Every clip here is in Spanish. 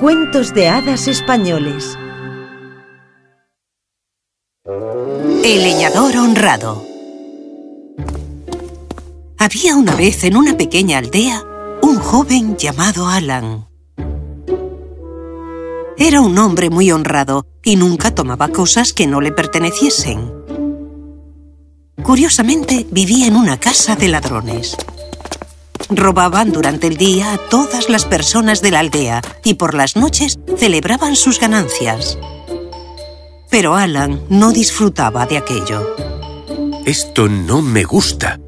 Cuentos de hadas españoles El leñador honrado Había una vez en una pequeña aldea un joven llamado Alan. Era un hombre muy honrado y nunca tomaba cosas que no le perteneciesen. Curiosamente, vivía en una casa de ladrones. Robaban durante el día a todas las personas de la aldea y por las noches celebraban sus ganancias. Pero Alan no disfrutaba de aquello. Esto no me gusta.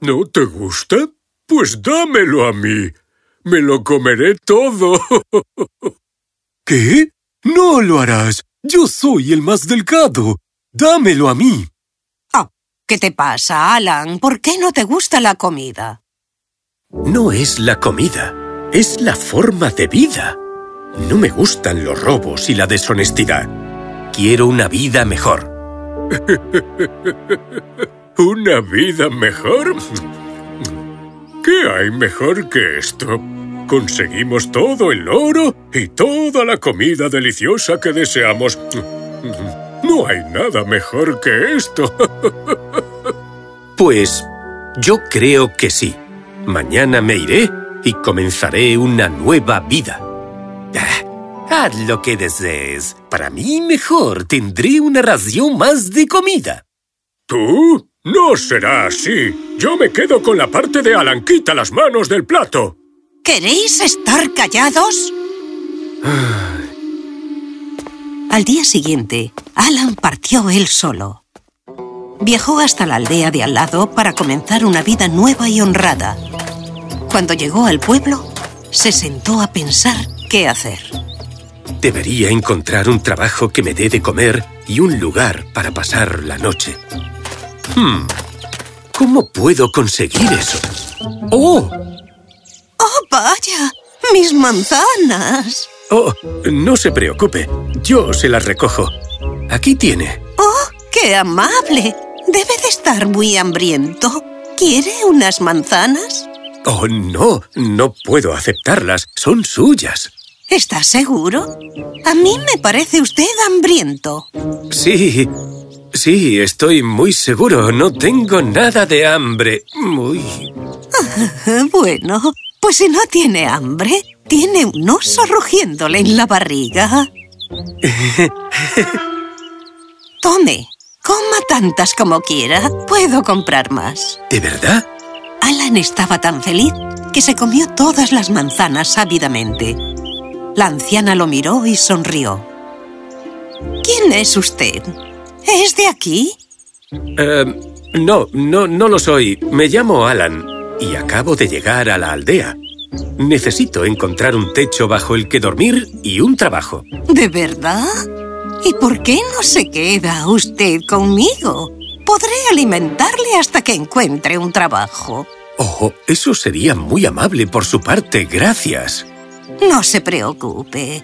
¿No te gusta? Pues dámelo a mí. Me lo comeré todo. ¿Qué? No lo harás. Yo soy el más delgado. Dámelo a mí. ¿Qué te pasa, Alan? ¿Por qué no te gusta la comida? No es la comida, es la forma de vida. No me gustan los robos y la deshonestidad. Quiero una vida mejor. ¿Una vida mejor? ¿Qué hay mejor que esto? Conseguimos todo el oro y toda la comida deliciosa que deseamos. No hay nada mejor que esto. Pues yo creo que sí. Mañana me iré y comenzaré una nueva vida. Ah, haz lo que desees. Para mí mejor tendré una ración más de comida. ¿Tú? No será así. Yo me quedo con la parte de Alan. Quita las manos del plato. ¿Queréis estar callados? Al día siguiente, Alan partió él solo. Viajó hasta la aldea de al lado para comenzar una vida nueva y honrada. Cuando llegó al pueblo, se sentó a pensar qué hacer. Debería encontrar un trabajo que me dé de comer y un lugar para pasar la noche. Hmm, ¿Cómo puedo conseguir eso? ¡Oh! ¡Oh, vaya! ¡Mis manzanas! Oh, no se preocupe. Yo se las recojo. Aquí tiene. ¡Oh, qué amable! Debe de estar muy hambriento. ¿Quiere unas manzanas? Oh, no. No puedo aceptarlas. Son suyas. ¿Está seguro? A mí me parece usted hambriento. Sí, sí, estoy muy seguro. No tengo nada de hambre. Muy... bueno, pues si no tiene hambre, tiene un oso rugiéndole en la barriga. Tome, coma tantas como quiera. Puedo comprar más. ¿De verdad? Alan estaba tan feliz que se comió todas las manzanas ávidamente. La anciana lo miró y sonrió. ¿Quién es usted? ¿Es de aquí? Eh, no, no, no lo soy. Me llamo Alan y acabo de llegar a la aldea. Necesito encontrar un techo bajo el que dormir y un trabajo. ¿De verdad? ¿Y por qué no se queda usted conmigo? Podré alimentarle hasta que encuentre un trabajo. Oh, eso sería muy amable por su parte. Gracias. No se preocupe.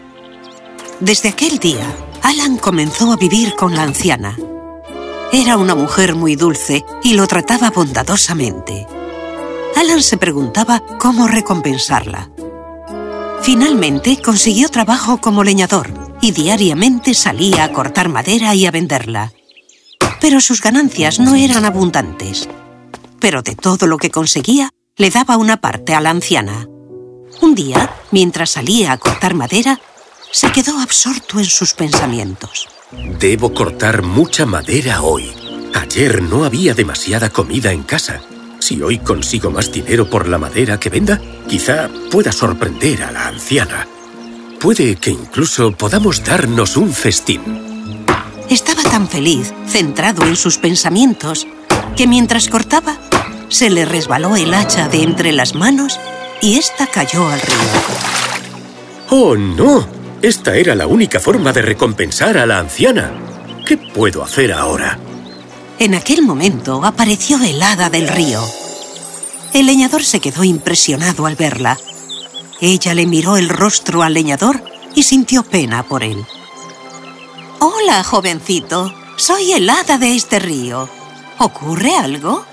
Desde aquel día, Alan comenzó a vivir con la anciana. Era una mujer muy dulce y lo trataba bondadosamente. Alan se preguntaba cómo recompensarla. Finalmente consiguió trabajo como leñador y diariamente salía a cortar madera y a venderla. Pero sus ganancias no eran abundantes. Pero de todo lo que conseguía, le daba una parte a la anciana. Un día, mientras salía a cortar madera, se quedó absorto en sus pensamientos. Debo cortar mucha madera hoy. Ayer no había demasiada comida en casa. Si hoy consigo más dinero por la madera que venda, quizá pueda sorprender a la anciana. Puede que incluso podamos darnos un festín. Estaba tan feliz, centrado en sus pensamientos, que mientras cortaba, se le resbaló el hacha de entre las manos y ésta cayó al río. ¡Oh, no! Esta era la única forma de recompensar a la anciana. ¿Qué puedo hacer ahora? En aquel momento apareció el hada del río. El leñador se quedó impresionado al verla. Ella le miró el rostro al leñador y sintió pena por él. Hola, jovencito. Soy el hada de este río. ¿Ocurre algo?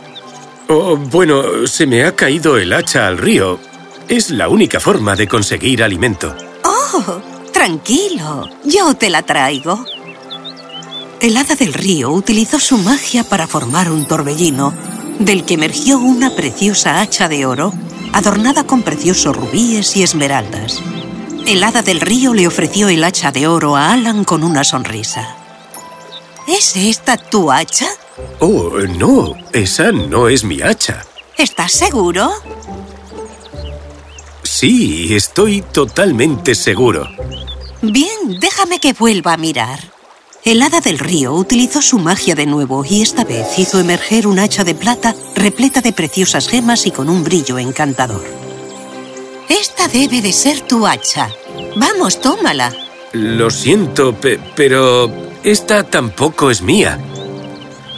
Oh, bueno, se me ha caído el hacha al río. Es la única forma de conseguir alimento. ¡Oh! Tranquilo, yo te la traigo. El hada del río utilizó su magia para formar un torbellino, del que emergió una preciosa hacha de oro, adornada con preciosos rubíes y esmeraldas. El hada del río le ofreció el hacha de oro a Alan con una sonrisa. ¿Es esta tu hacha? Oh, no, esa no es mi hacha. ¿Estás seguro? Sí, estoy totalmente seguro. Bien, déjame que vuelva a mirar. El hada del río utilizó su magia de nuevo y esta vez hizo emerger un hacha de plata repleta de preciosas gemas y con un brillo encantador. Esta debe de ser tu hacha. Vamos, tómala. Lo siento, pero esta tampoco es mía.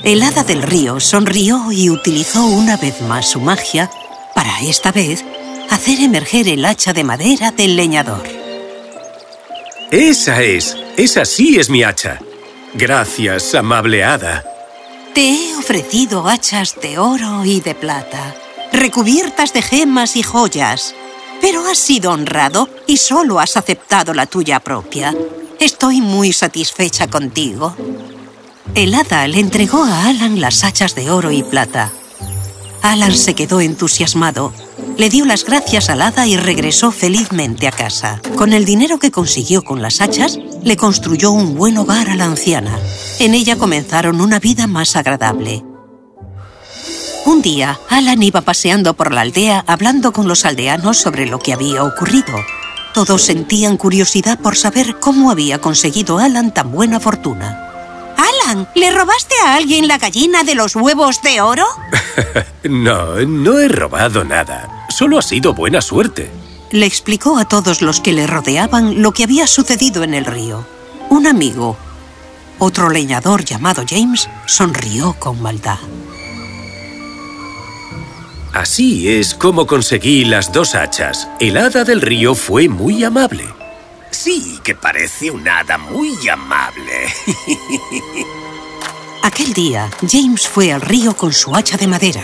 El hada del río sonrió y utilizó una vez más su magia para, esta vez, hacer emerger el hacha de madera del leñador. ¡Esa es! ¡Esa sí es mi hacha! Gracias, amable hada. Te he ofrecido hachas de oro y de plata, recubiertas de gemas y joyas, pero has sido honrado y solo has aceptado la tuya propia. Estoy muy satisfecha contigo. El hada le entregó a Alan las hachas de oro y plata. Alan se quedó entusiasmado, le dio las gracias al hada y regresó felizmente a casa. Con el dinero que consiguió con las hachas, le construyó un buen hogar a la anciana. En ella comenzaron una vida más agradable. Un día, Alan iba paseando por la aldea hablando con los aldeanos sobre lo que había ocurrido. Todos sentían curiosidad por saber cómo había conseguido Alan tan buena fortuna. ¿Le robaste a alguien la gallina de los huevos de oro? no, no he robado nada. Solo ha sido buena suerte. Le explicó a todos los que le rodeaban lo que había sucedido en el río. Un amigo, otro leñador llamado James, sonrió con maldad. Así es como conseguí las dos hachas. El hada del río fue muy amable. Sí, que parece un hada muy amable. Aquel día, James fue al río con su hacha de madera.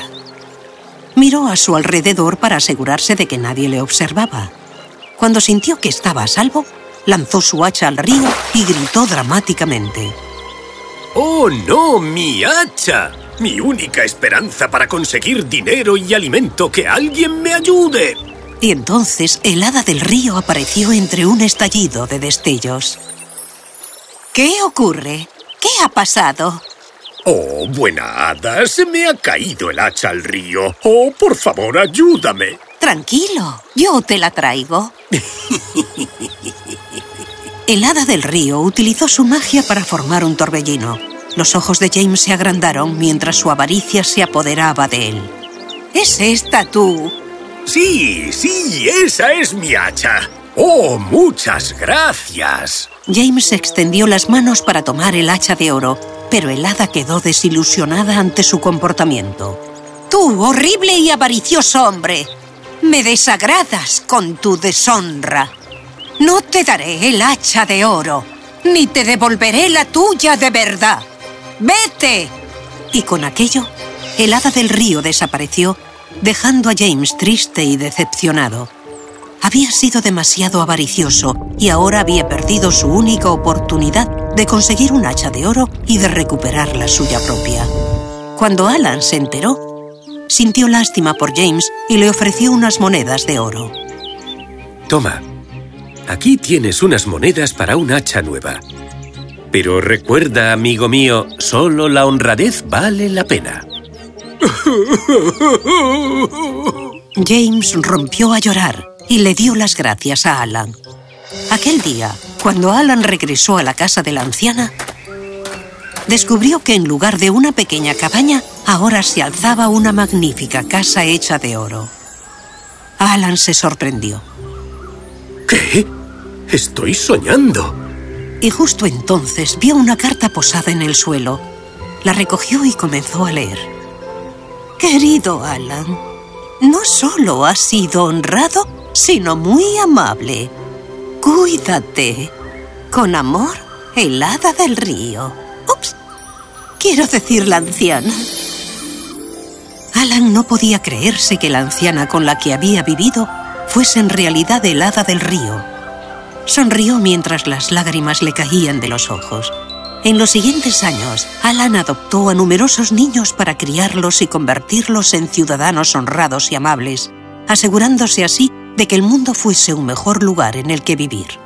Miró a su alrededor para asegurarse de que nadie le observaba. Cuando sintió que estaba a salvo, lanzó su hacha al río y gritó dramáticamente. ¡Oh, no! ¡Mi hacha! Mi única esperanza para conseguir dinero y alimento. ¡Que alguien me ayude! Y entonces el hada del río apareció entre un estallido de destellos. ¿Qué ocurre? ¿Qué ha pasado? Oh, buena hada, se me ha caído el hacha al río. Oh, por favor, ayúdame. Tranquilo, yo te la traigo. el hada del río utilizó su magia para formar un torbellino. Los ojos de James se agrandaron mientras su avaricia se apoderaba de él. ¿Es esta tú? Sí, sí, esa es mi hacha. ¡Oh, muchas gracias! James extendió las manos para tomar el hacha de oro, pero el hada quedó desilusionada ante su comportamiento. ¡Tú, horrible y avaricioso hombre! Me desagradas con tu deshonra. No te daré el hacha de oro, ni te devolveré la tuya de verdad. ¡Vete! Y con aquello, el hada del río desapareció dejando a James triste y decepcionado. Había sido demasiado avaricioso y ahora había perdido su única oportunidad de conseguir un hacha de oro y de recuperar la suya propia. Cuando Alan se enteró, sintió lástima por James y le ofreció unas monedas de oro. Toma, aquí tienes unas monedas para un hacha nueva. Pero recuerda, amigo mío, solo la honradez vale la pena. James rompió a llorar y le dio las gracias a Alan. Aquel día, cuando Alan regresó a la casa de la anciana, descubrió que en lugar de una pequeña cabaña, ahora se alzaba una magnífica casa hecha de oro. Alan se sorprendió. ¿Qué? Estoy soñando. Y justo entonces vio una carta posada en el suelo. La recogió y comenzó a leer. Querido Alan, no solo has sido honrado, sino muy amable. Cuídate. Con amor, el hada del río. Ups. Quiero decir la anciana. Alan no podía creerse que la anciana con la que había vivido fuese en realidad el hada del río. Sonrió mientras las lágrimas le caían de los ojos. En los siguientes años, Alan adoptó a numerosos niños para criarlos y convertirlos en ciudadanos honrados y amables, asegurándose así de que el mundo fuese un mejor lugar en el que vivir.